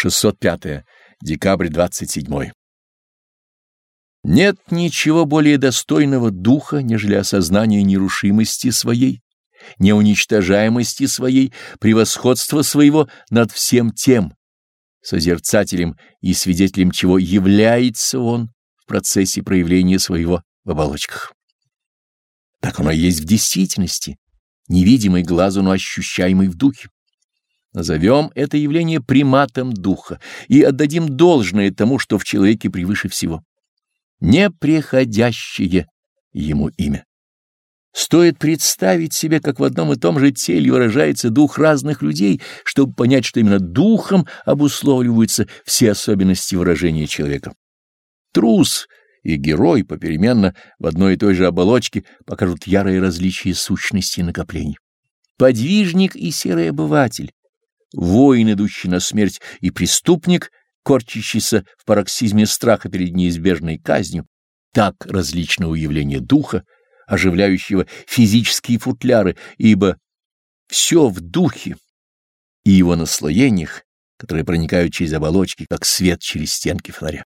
605. Декабрь 27. Нет ничего более достойного духа, нежели осознание нерушимости своей, неуничтожаемости своей, превосходства своего над всем тем, созерцателем и свидетелем чего является он в процессе проявления своего в оболочках. Так оно и есть в действительности, невидимый глазу, но ощущаемый в духе. Назовем это явление приматом духа и отдадим должное тому, что в человеке превыше всего. Непреходящее ему имя. Стоит представить себе, как в одном и том же теле выражается дух разных людей, чтобы понять, что именно духом обусловливаются все особенности выражения человека. Трус и герой попеременно в одной и той же оболочке покажут ярое различие сущности и накоплений. Подвижник и серый обыватель, воин, идущий на смерть, и преступник, корчащийся в пароксизме страха перед неизбежной казнью, так различно у явления духа, оживляющего физические футляры, ибо все в духе и его наслоениях, которые проникают через оболочки, как свет через стенки фонаря.